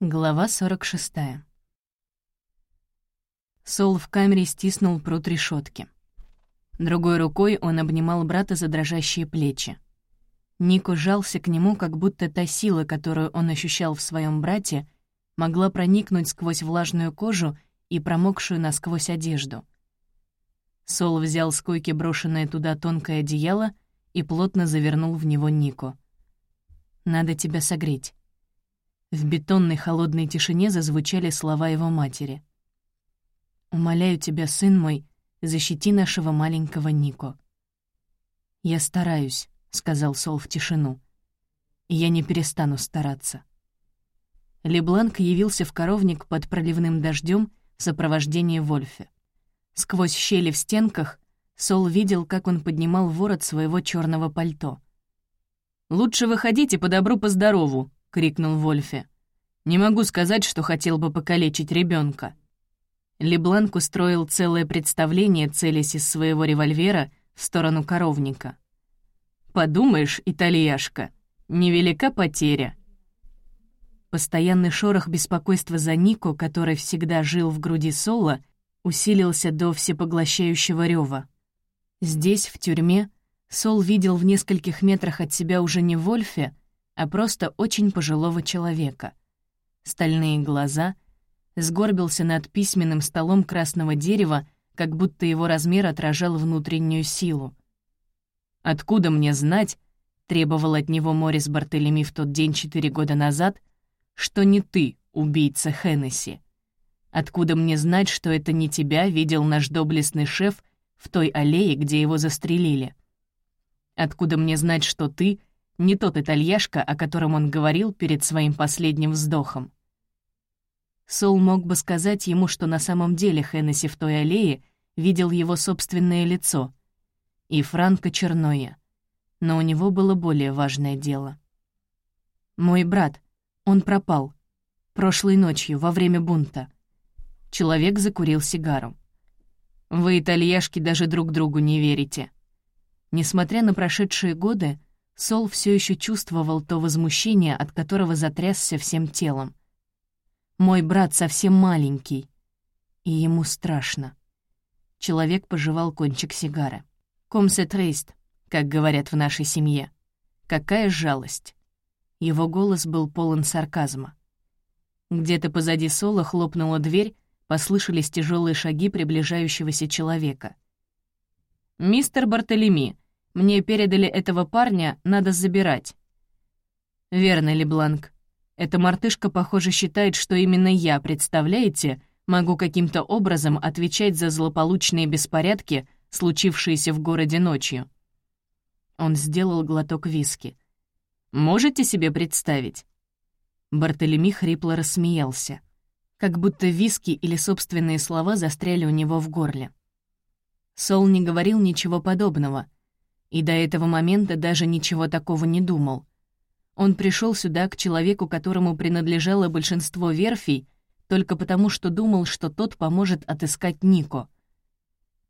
Глава 46. Сол в камере стиснул прут решетки. Другой рукой он обнимал брата за дрожащие плечи. Нико жался к нему, как будто та сила, которую он ощущал в своем брате, могла проникнуть сквозь влажную кожу и промокшую насквозь одежду. Сол взял с койки брошенное туда тонкое одеяло и плотно завернул в него Нико. «Надо тебя согреть». В бетонной холодной тишине зазвучали слова его матери. «Умоляю тебя, сын мой, защити нашего маленького Нико». «Я стараюсь», — сказал Сол в тишину. «И я не перестану стараться». Лебланк явился в коровник под проливным дождем в сопровождении Вольфе. Сквозь щели в стенках Сол видел, как он поднимал ворот своего черного пальто. «Лучше выходите по добру, по здорову», — крикнул Вольфе. «Не могу сказать, что хотел бы покалечить ребенка. Лебланк устроил целое представление, целясь из своего револьвера в сторону коровника. «Подумаешь, итальяшка, невелика потеря». Постоянный шорох беспокойства за Нико, который всегда жил в груди Соло, усилился до всепоглощающего рёва. Здесь, в тюрьме, Сол видел в нескольких метрах от себя уже не Вольфе, а просто очень пожилого человека. Стальные глаза, сгорбился над письменным столом красного дерева, как будто его размер отражал внутреннюю силу. «Откуда мне знать?» — требовал от него Морис Бартелеми в тот день четыре года назад, что не ты, убийца Хеннесси. Откуда мне знать, что это не тебя видел наш доблестный шеф в той аллее, где его застрелили? Откуда мне знать, что ты не тот итальяшка, о котором он говорил перед своим последним вздохом? Сол мог бы сказать ему, что на самом деле Хеннесси в той аллее видел его собственное лицо и Франко Черноя, но у него было более важное дело. «Мой брат, он пропал. Прошлой ночью, во время бунта». Человек закурил сигару. «Вы, итальяшки, даже друг другу не верите. Несмотря на прошедшие годы, Сол все еще чувствовал то возмущение, от которого затрясся всем телом. «Мой брат совсем маленький, и ему страшно». Человек пожевал кончик сигары. «Комсе трейст», как говорят в нашей семье. «Какая жалость». Его голос был полон сарказма. Где-то позади Сола хлопнула дверь, послышались тяжелые шаги приближающегося человека — «Мистер Бартолеми, мне передали этого парня, надо забирать». «Верно, Лебланк. Эта мартышка, похоже, считает, что именно я, представляете, могу каким-то образом отвечать за злополучные беспорядки, случившиеся в городе ночью». Он сделал глоток виски. «Можете себе представить?» Бартолеми хрипло рассмеялся, как будто виски или собственные слова застряли у него в горле. Сол не говорил ничего подобного, и до этого момента даже ничего такого не думал. Он пришел сюда к человеку, которому принадлежало большинство верфей, только потому, что думал, что тот поможет отыскать Нико.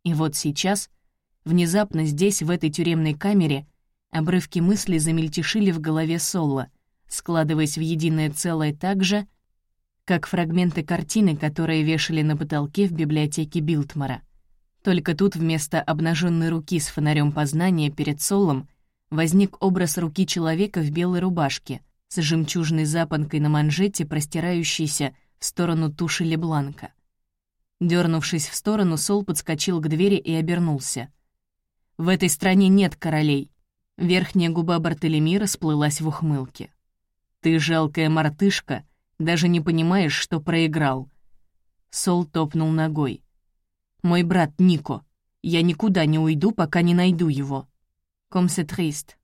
И вот сейчас, внезапно здесь, в этой тюремной камере, обрывки мыслей замельтешили в голове Солла, складываясь в единое целое так же, как фрагменты картины, которые вешали на потолке в библиотеке Билтмара. Только тут вместо обнаженной руки с фонарем познания перед Солом возник образ руки человека в белой рубашке с жемчужной запонкой на манжете, простирающейся в сторону туши Лебланка. Дернувшись в сторону, Сол подскочил к двери и обернулся. «В этой стране нет королей». Верхняя губа Бартолеми расплылась в ухмылке. «Ты, жалкая мартышка, даже не понимаешь, что проиграл». Сол топнул ногой. Мой брат Нико. Я никуда не уйду, пока не найду его. Комсе трист.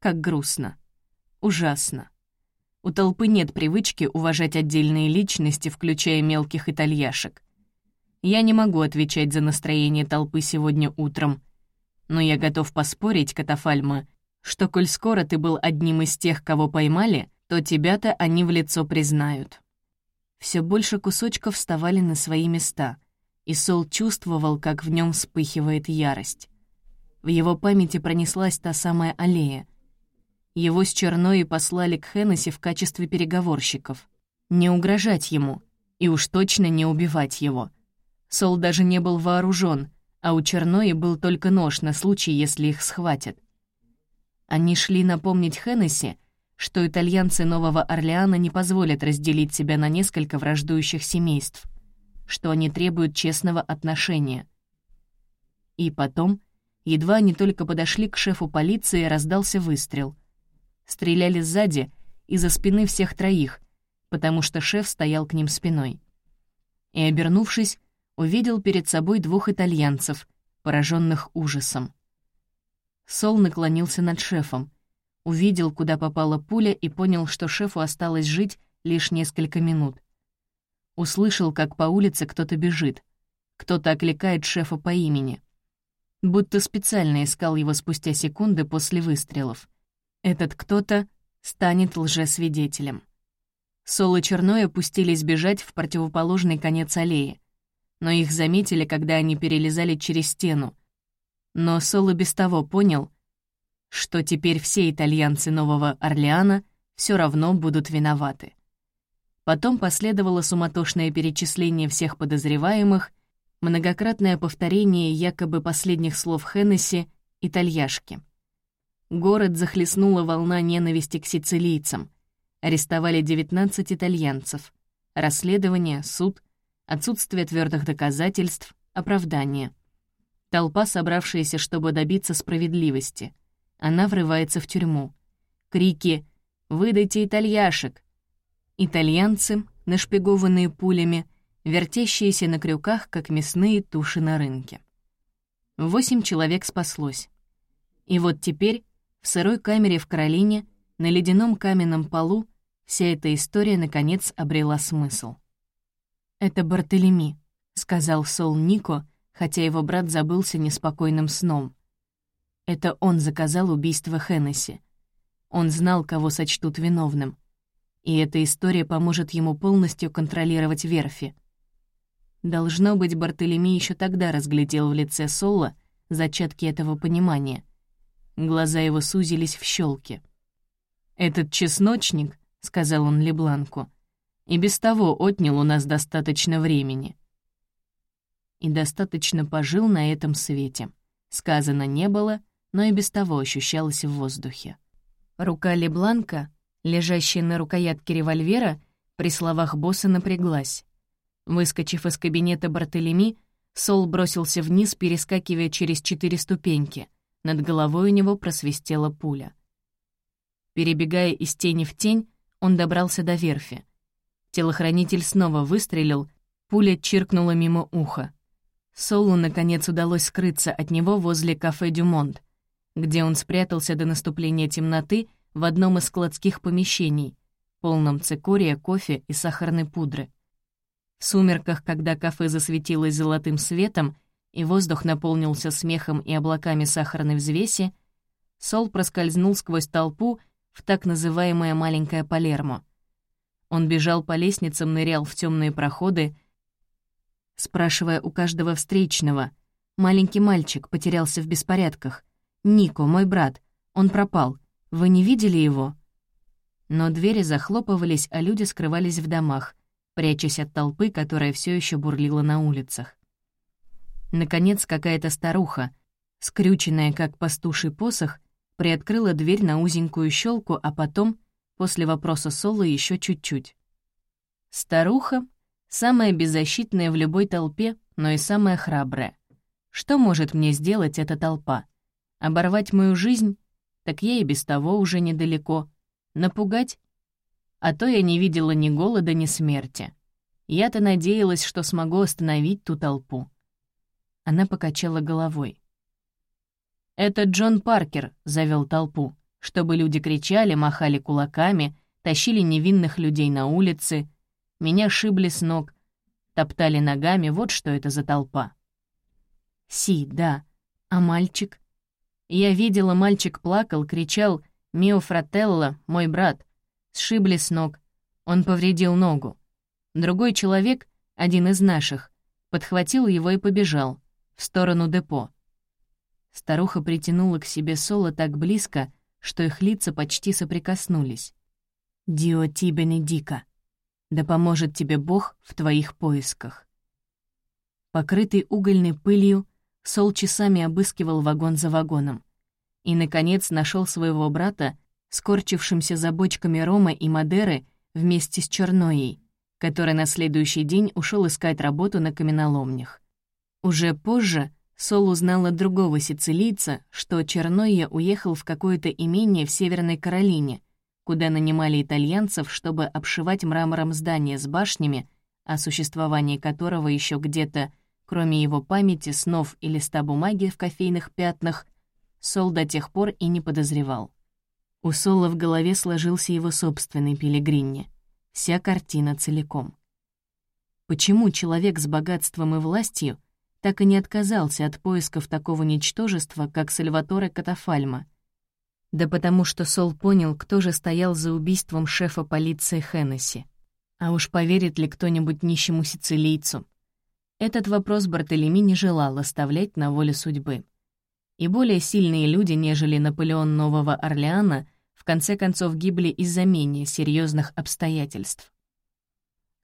Как грустно. Ужасно. У толпы нет привычки уважать отдельные личности, включая мелких итальяшек. Я не могу отвечать за настроение толпы сегодня утром. Но я готов поспорить, Катафальма, что коль скоро ты был одним из тех, кого поймали, то тебя-то они в лицо признают. Все больше кусочков вставали на свои места — и Сол чувствовал, как в нем вспыхивает ярость. В его памяти пронеслась та самая аллея. Его с Черной послали к Хеннесси в качестве переговорщиков. Не угрожать ему, и уж точно не убивать его. Сол даже не был вооружен, а у Чернои был только нож на случай, если их схватят. Они шли напомнить Хеннесси, что итальянцы Нового Орлеана не позволят разделить себя на несколько враждующих семейств, что они требуют честного отношения. И потом, едва они только подошли к шефу полиции, раздался выстрел. Стреляли сзади и за спины всех троих, потому что шеф стоял к ним спиной. И, обернувшись, увидел перед собой двух итальянцев, пораженных ужасом. Сол наклонился над шефом, увидел, куда попала пуля, и понял, что шефу осталось жить лишь несколько минут. Услышал, как по улице кто-то бежит. Кто-то окликает шефа по имени. Будто специально искал его спустя секунды после выстрелов. Этот кто-то станет лжесвидетелем. Сол и Черной опустились бежать в противоположный конец аллеи. Но их заметили, когда они перелезали через стену. Но Сол и без того понял, что теперь все итальянцы Нового Орлеана все равно будут виноваты. Потом последовало суматошное перечисление всех подозреваемых, многократное повторение якобы последних слов Хеннесси «итальяшки». Город захлестнула волна ненависти к сицилийцам. Арестовали 19 итальянцев. Расследование, суд, отсутствие твердых доказательств, оправдание. Толпа, собравшаяся, чтобы добиться справедливости. Она врывается в тюрьму. Крики «Выдайте итальяшек!» Итальянцы, нашпигованные пулями, вертящиеся на крюках, как мясные туши на рынке. Восемь человек спаслось. И вот теперь в сырой камере в Каролине, на ледяном каменном полу, вся эта история, наконец, обрела смысл. «Это Бартолеми», — сказал Сол Нико, хотя его брат забылся неспокойным сном. Это он заказал убийство Хеннесси. Он знал, кого сочтут виновным и эта история поможет ему полностью контролировать верфи. Должно быть, Бартолеми еще тогда разглядел в лице Соло зачатки этого понимания. Глаза его сузились в щелки. «Этот чесночник», — сказал он Лебланку, — «и без того отнял у нас достаточно времени». И достаточно пожил на этом свете. Сказано не было, но и без того ощущалось в воздухе. Рука Лебланка лежащая на рукоятке револьвера, при словах босса напряглась. Выскочив из кабинета Бартолеми, Сол бросился вниз, перескакивая через четыре ступеньки. Над головой у него просвистела пуля. Перебегая из тени в тень, он добрался до верфи. Телохранитель снова выстрелил, пуля чиркнула мимо уха. Солу, наконец, удалось скрыться от него возле кафе «Дюмонт», где он спрятался до наступления темноты в одном из складских помещений, полном цикория, кофе и сахарной пудры. В сумерках, когда кафе засветилось золотым светом и воздух наполнился смехом и облаками сахарной взвеси, Сол проскользнул сквозь толпу в так называемое маленькое Палермо. Он бежал по лестницам, нырял в темные проходы, спрашивая у каждого встречного. Маленький мальчик потерялся в беспорядках. «Нико, мой брат, он пропал. Вы не видели его?» Но двери захлопывались, а люди скрывались в домах, прячась от толпы, которая все еще бурлила на улицах. Наконец, какая-то старуха, скрюченная как пастуший посох, приоткрыла дверь на узенькую щелку, а потом, после вопроса Соло, еще чуть-чуть. Старуха — самая беззащитная в любой толпе, но и самая храбрая. Что может мне сделать эта толпа? Оборвать мою жизнь так я и без того уже недалеко. Напугать? А то я не видела ни голода, ни смерти. Я-то надеялась, что смогу остановить ту толпу. Она покачала головой. «Это Джон Паркер», — завел толпу, чтобы люди кричали, махали кулаками, тащили невинных людей на улицы, меня шибли с ног, топтали ногами, вот что это за толпа. «Си, да. А мальчик?» Я видела, мальчик плакал, кричал «Мио фрателло, мой брат». Сшибли с ног. Он повредил ногу. Другой человек, один из наших, подхватил его и побежал в сторону депо. Старуха притянула к себе Соло так близко, что их лица почти соприкоснулись. «Дио ти бенедика». Да поможет тебе Бог в твоих поисках. Покрытый угольной пылью, Сол часами обыскивал вагон за вагоном. И, наконец, нашел своего брата, скорчившимся за бочками рома и Мадеры вместе с Черноей, который на следующий день ушел искать работу на каменоломнях. Уже позже Сол узнал от другого сицилийца, что Черноя уехал в какое-то имение в Северной Каролине, куда нанимали итальянцев, чтобы обшивать мрамором здания с башнями, о существовании которого еще где-то, кроме его памяти, снов и листа бумаги в кофейных пятнах, Сол до тех пор и не подозревал. У Сола в голове сложился его собственный пилигринни, вся картина целиком. Почему человек с богатством и властью так и не отказался от поисков такого ничтожества, как Сальваторе Катафальма. Да потому что Сол понял, кто же стоял за убийством шефа полиции Хеннесси. А уж поверит ли кто-нибудь нищему сицилийцу? Этот вопрос Бартолеми не желал оставлять на воле судьбы. И более сильные люди, нежели Наполеон Нового Орлеана, в конце концов гибли из-за менее серьезных обстоятельств.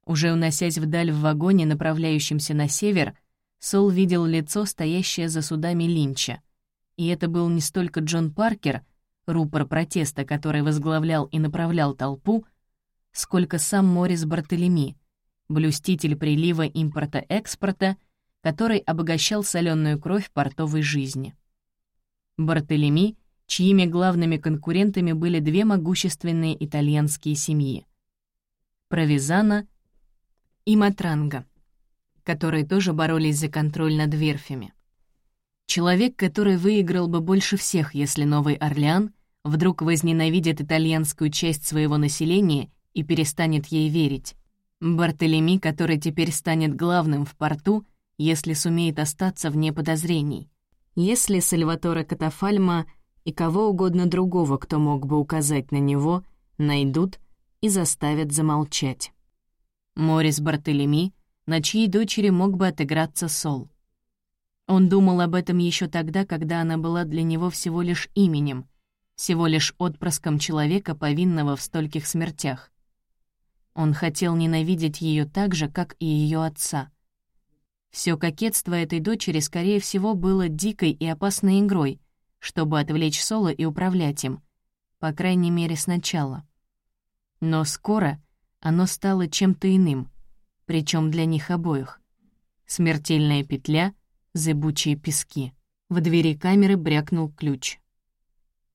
Уже уносясь вдаль в вагоне, направляющемся на север, Сол видел лицо, стоящее за судами Линча. И это был не столько Джон Паркер, рупор протеста, который возглавлял и направлял толпу, сколько сам Морис Бартолеми, блюститель прилива импорта-экспорта, который обогащал соленую кровь портовой жизни. Бартолеми, чьими главными конкурентами были две могущественные итальянские семьи — Провизана и Матранга которые тоже боролись за контроль над верфями. Человек, который выиграл бы больше всех, если Новый Орлеан вдруг возненавидит итальянскую часть своего населения и перестанет ей верить. Бартолеми, который теперь станет главным в порту, если сумеет остаться вне подозрений. Если Сальваторе Катафальма и кого угодно другого, кто мог бы указать на него, найдут и заставят замолчать. Морис Бартолеми на чьей дочери мог бы отыграться Сол. Он думал об этом еще тогда, когда она была для него всего лишь именем, всего лишь отпрыском человека, повинного в стольких смертях. Он хотел ненавидеть ее так же, как и ее отца. Все кокетство этой дочери, скорее всего, было дикой и опасной игрой, чтобы отвлечь Соло и управлять им, по крайней мере, сначала. Но скоро оно стало чем-то иным — причем для них обоих. Смертельная петля, зыбучие пески. В двери камеры брякнул ключ.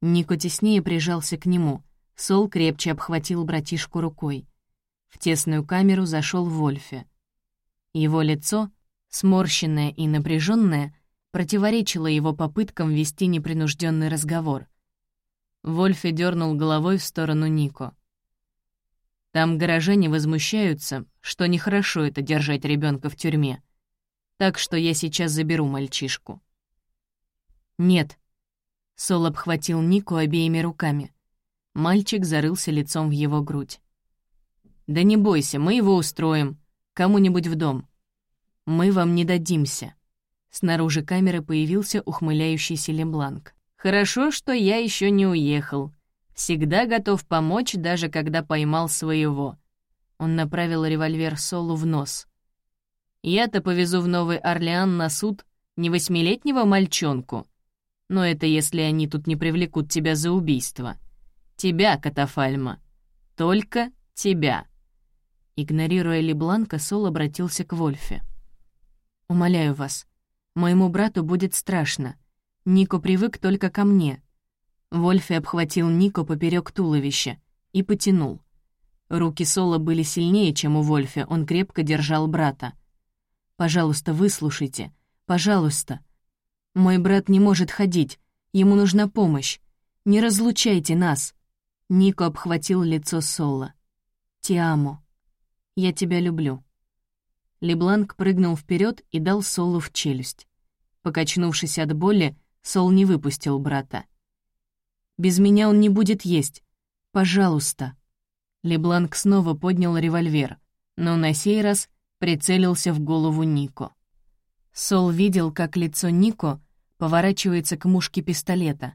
Нико теснее прижался к нему, Сол крепче обхватил братишку рукой. В тесную камеру зашел Вольфе. Его лицо, сморщенное и напряженное, противоречило его попыткам вести непринужденный разговор. Вольфе дернул головой в сторону Нико. Там горожане возмущаются, что нехорошо это держать ребенка в тюрьме. Так что я сейчас заберу мальчишку. Нет. Сол обхватил Нику обеими руками. Мальчик зарылся лицом в его грудь. «Да не бойся, мы его устроим. Кому-нибудь в дом. Мы вам не дадимся». Снаружи камеры появился ухмыляющийся Лебланк. «Хорошо, что я еще не уехал. Всегда готов помочь, даже когда поймал своего. Он направил револьвер Солу в нос. «Я-то повезу в Новый Орлеан на суд не восьмилетнего мальчонку, но это если они тут не привлекут тебя за убийство. Тебя, Катафальма. Только тебя». Игнорируя Лебланка, Сол обратился к Вольфе. «Умоляю вас, моему брату будет страшно. Нико привык только ко мне. Вольфи обхватил Нико поперек туловища и потянул. Руки Соло были сильнее, чем у Вольфи, он крепко держал брата. «Пожалуйста, выслушайте. Пожалуйста. Мой брат не может ходить, ему нужна помощь. Не разлучайте нас». Нико обхватил лицо Соло. «Тиамо. Я тебя люблю». Лебланк прыгнул вперед и дал Солу в челюсть. Покачнувшись от боли, Сол не выпустил брата. Без меня он не будет есть. Пожалуйста». Лебланк снова поднял револьвер, но на сей раз прицелился в голову Нико. Сол видел, как лицо Нико поворачивается к мушке пистолета,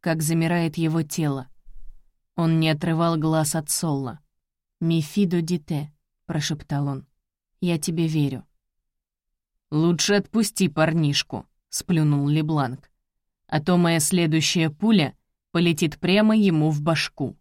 как замирает его тело. Он не отрывал глаз от Солла. «Мефидо дите», прошептал он. «Я тебе верю». «Лучше отпусти парнишку», — сплюнул Лебланк. «А то моя следующая пуля полетит прямо ему в башку».